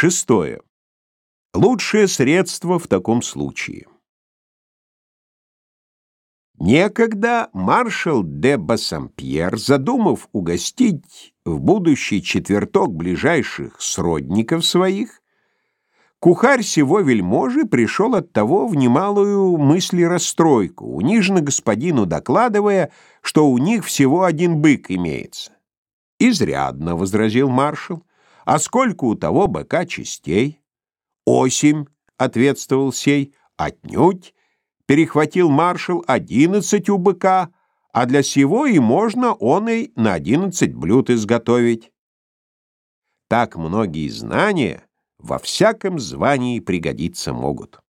Шестое. Лучшее средство в таком случае. Некогда маршал де Бассампьер, задумав угостить в будущий четверток ближайших сродников своих, кухарь сего вельможи пришел от того в немалую мысли расстройку, униженно господину докладывая, что у них всего один бык имеется. «Изрядно», — возразил маршал, — «а сколько у того быка частей?» «Осемь», — ответствовал сей, — «отнюдь» перехватил маршал одиннадцать у быка, а для сего и можно он и на одиннадцать блюд изготовить. Так многие знания во всяком звании пригодиться могут.